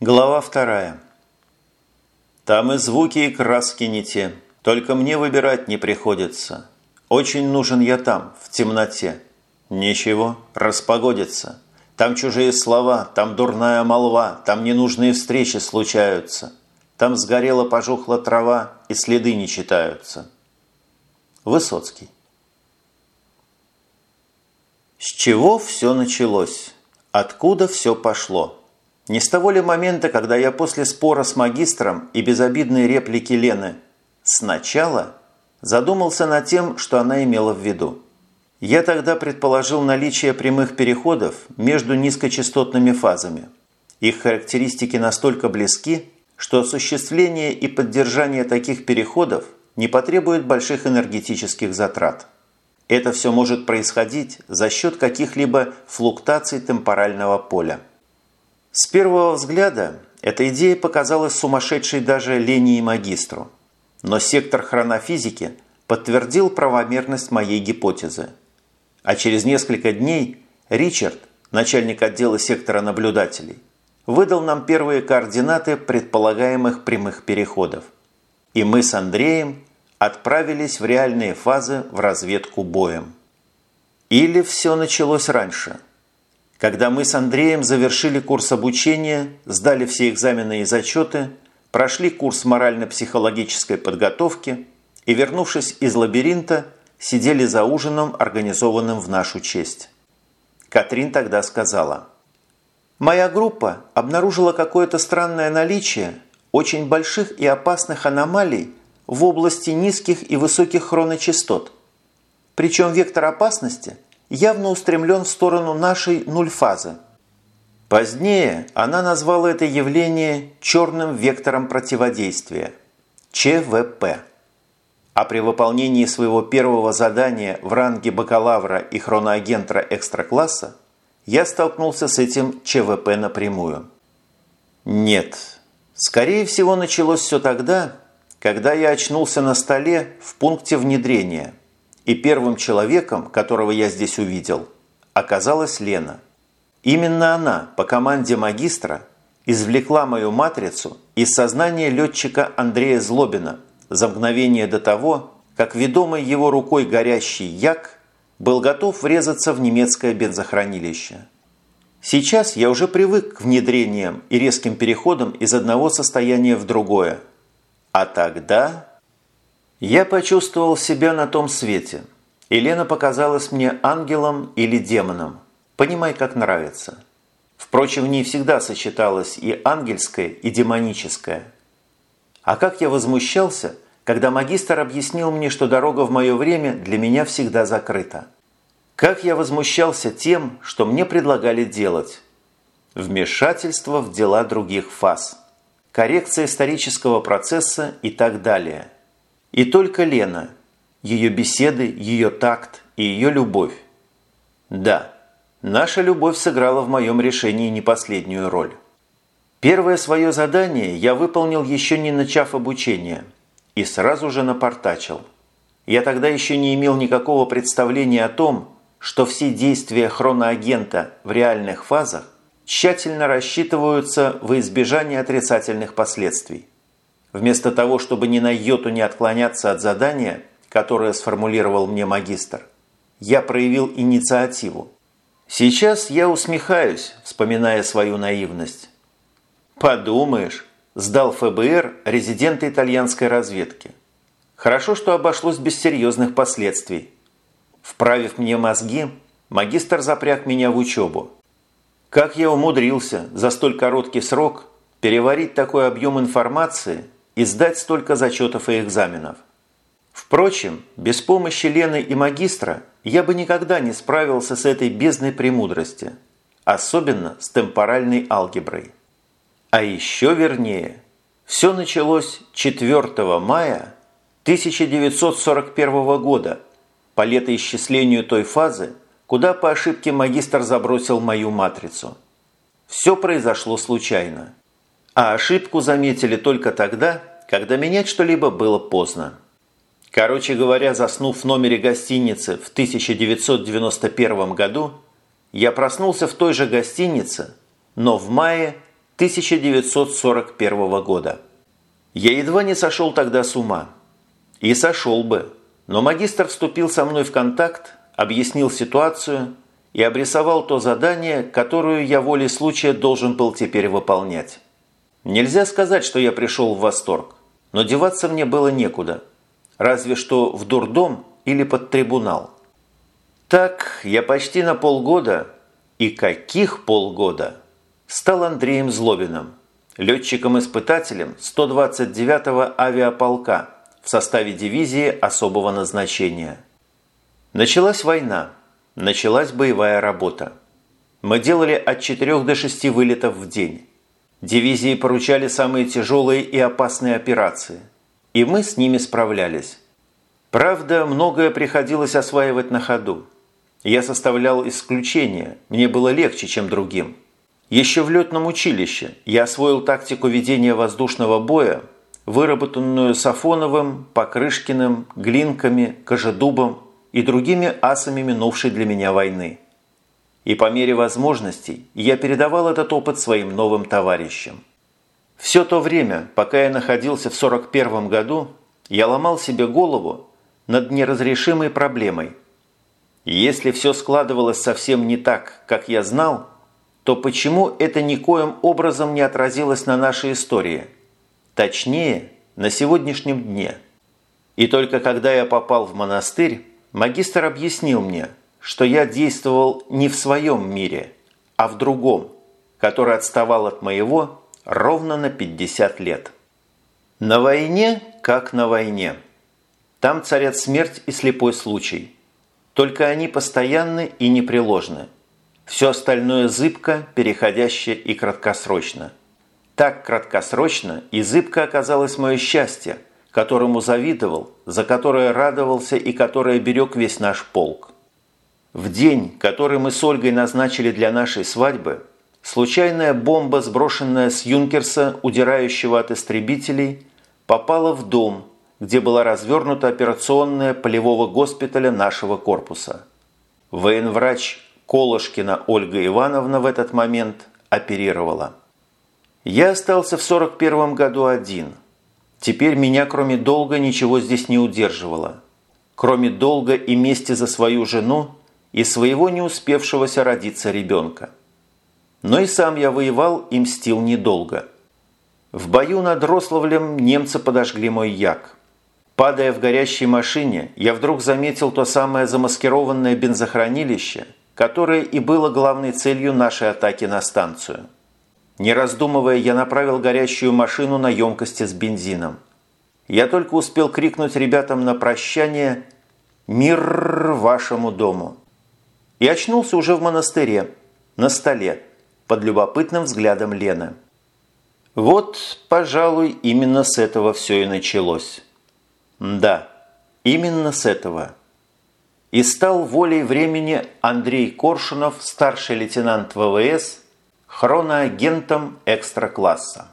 Глава вторая. Там и звуки, и краски не те. Только мне выбирать не приходится. Очень нужен я там, в темноте. Ничего, распогодится. Там чужие слова, там дурная молва, там ненужные встречи случаются. Там сгорела пожухла трава, и следы не читаются. Высоцкий. С чего все началось? Откуда все пошло? Не с того ли момента, когда я после спора с магистром и безобидной реплики Лены «сначала» задумался над тем, что она имела в виду. Я тогда предположил наличие прямых переходов между низкочастотными фазами. Их характеристики настолько близки, что осуществление и поддержание таких переходов не потребует больших энергетических затрат. Это все может происходить за счет каких-либо флуктаций темпорального поля. С первого взгляда эта идея показалась сумасшедшей даже Лене и магистру. Но сектор хронофизики подтвердил правомерность моей гипотезы. А через несколько дней Ричард, начальник отдела сектора наблюдателей, выдал нам первые координаты предполагаемых прямых переходов. И мы с Андреем отправились в реальные фазы в разведку боем. Или все началось раньше – когда мы с Андреем завершили курс обучения, сдали все экзамены и зачеты, прошли курс морально-психологической подготовки и, вернувшись из лабиринта, сидели за ужином, организованным в нашу честь. Катрин тогда сказала, «Моя группа обнаружила какое-то странное наличие очень больших и опасных аномалий в области низких и высоких хроночастот. Причем вектор опасности – явно устремлен в сторону нашей нульфазы. Позднее она назвала это явление черным вектором противодействия – ЧВП. А при выполнении своего первого задания в ранге бакалавра и хроноагентра экстракласса я столкнулся с этим ЧВП напрямую. Нет, скорее всего началось все тогда, когда я очнулся на столе в пункте внедрения – и первым человеком, которого я здесь увидел, оказалась Лена. Именно она по команде магистра извлекла мою матрицу из сознания летчика Андрея Злобина за мгновение до того, как ведомый его рукой горящий як был готов врезаться в немецкое бензохранилище. Сейчас я уже привык к внедрениям и резким переходам из одного состояния в другое. А тогда... Я почувствовал себя на том свете. Елена показалась мне ангелом или демоном. Понимай, как нравится. Впрочем, в ней всегда сочеталось и ангельское, и демоническое. А как я возмущался, когда магистр объяснил мне, что дорога в мое время для меня всегда закрыта. Как я возмущался тем, что мне предлагали делать. Вмешательство в дела других фаз. Коррекция исторического процесса и так далее – и только Лена, ее беседы, ее такт и ее любовь. Да, наша любовь сыграла в моем решении не последнюю роль. Первое свое задание я выполнил еще не начав обучение и сразу же напортачил. Я тогда еще не имел никакого представления о том, что все действия хроноагента в реальных фазах тщательно рассчитываются во избежание отрицательных последствий. Вместо того, чтобы ни на йоту не отклоняться от задания, которое сформулировал мне магистр, я проявил инициативу. Сейчас я усмехаюсь, вспоминая свою наивность. Подумаешь, сдал ФБР резидента итальянской разведки. Хорошо, что обошлось без серьезных последствий. Вправив мне мозги, магистр запряг меня в учебу. Как я умудрился за столь короткий срок переварить такой объем информации – и сдать столько зачетов и экзаменов. Впрочем, без помощи Лены и магистра я бы никогда не справился с этой бездной премудрости, особенно с темпоральной алгеброй. А еще вернее, все началось 4 мая 1941 года по летоисчислению той фазы, куда по ошибке магистр забросил мою матрицу. Все произошло случайно. А ошибку заметили только тогда, когда менять что-либо было поздно. Короче говоря, заснув в номере гостиницы в 1991 году, я проснулся в той же гостинице, но в мае 1941 года. Я едва не сошел тогда с ума. И сошел бы, но магистр вступил со мной в контакт, объяснил ситуацию и обрисовал то задание, которое я волей случая должен был теперь выполнять. Нельзя сказать, что я пришел в восторг, но деваться мне было некуда, разве что в дурдом или под трибунал. Так я почти на полгода, и каких полгода, стал Андреем Злобиным, летчиком-испытателем 129-го авиаполка в составе дивизии особого назначения. Началась война, началась боевая работа. Мы делали от 4 до 6 вылетов в день. Дивизии поручали самые тяжелые и опасные операции, и мы с ними справлялись. Правда, многое приходилось осваивать на ходу. Я составлял исключения, мне было легче, чем другим. Еще в летном училище я освоил тактику ведения воздушного боя, выработанную Сафоновым, Покрышкиным, Глинками, Кожедубом и другими асами минувшей для меня войны. И по мере возможностей я передавал этот опыт своим новым товарищам. Все то время, пока я находился в 41 году, я ломал себе голову над неразрешимой проблемой. Если все складывалось совсем не так, как я знал – то почему это никоим образом не отразилось на нашей истории? Точнее, на сегодняшнем дне. И только когда я попал в монастырь, магистр объяснил мне, что я действовал не в своем мире, а в другом, который отставал от моего ровно на 50 лет. На войне, как на войне. Там царят смерть и слепой случай. Только они постоянны и непреложны – все остальное зыбко, переходящее и краткосрочно. Так краткосрочно и зыбко оказалось мое счастье, которому завидовал, за которое радовался и которое берег весь наш полк. В день, который мы с Ольгой назначили для нашей свадьбы, случайная бомба, сброшенная с Юнкерса, удирающего от истребителей, попала в дом, где была развернута операционная полевого госпиталя нашего корпуса. Военврач Колышкина Ольга Ивановна в этот момент оперировала. Я остался в 41 году один. Теперь меня кроме долга ничего здесь не удерживало. Кроме долга и мести за свою жену и своего не успевшегося родиться ребенка. Но и сам я воевал и мстил недолго. В бою над Рославлем немцы подожгли мой як. Падая в горящей машине, я вдруг заметил то самое замаскированное бензохранилище – которое и было главной целью нашей атаки на станцию. Не раздумывая, я направил горящую машину на емкости с бензином. Я только успел крикнуть ребятам на прощание «Мир вашему дому!» И очнулся уже в монастыре, на столе, под любопытным взглядом Лены. Вот, пожалуй, именно с этого все и началось. Да, именно с этого – и стал волей времени Андрей Коршунов, старший лейтенант ВВС, хроноагентом экстра-класса.